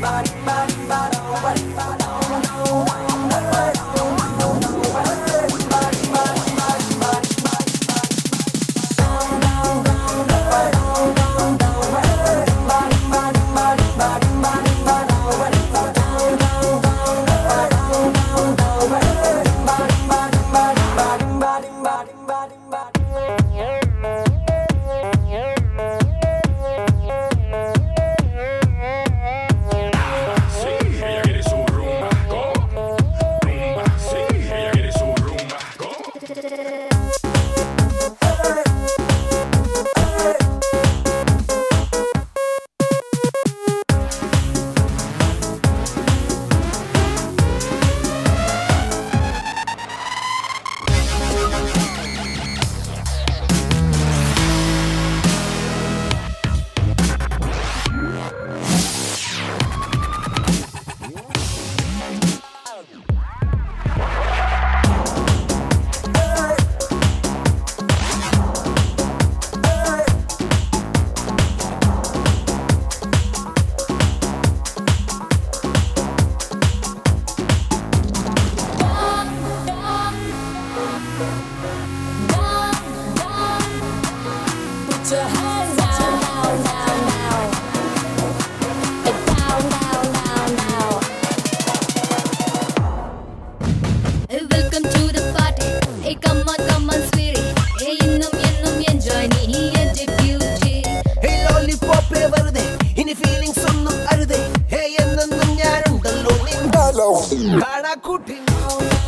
Sí, não.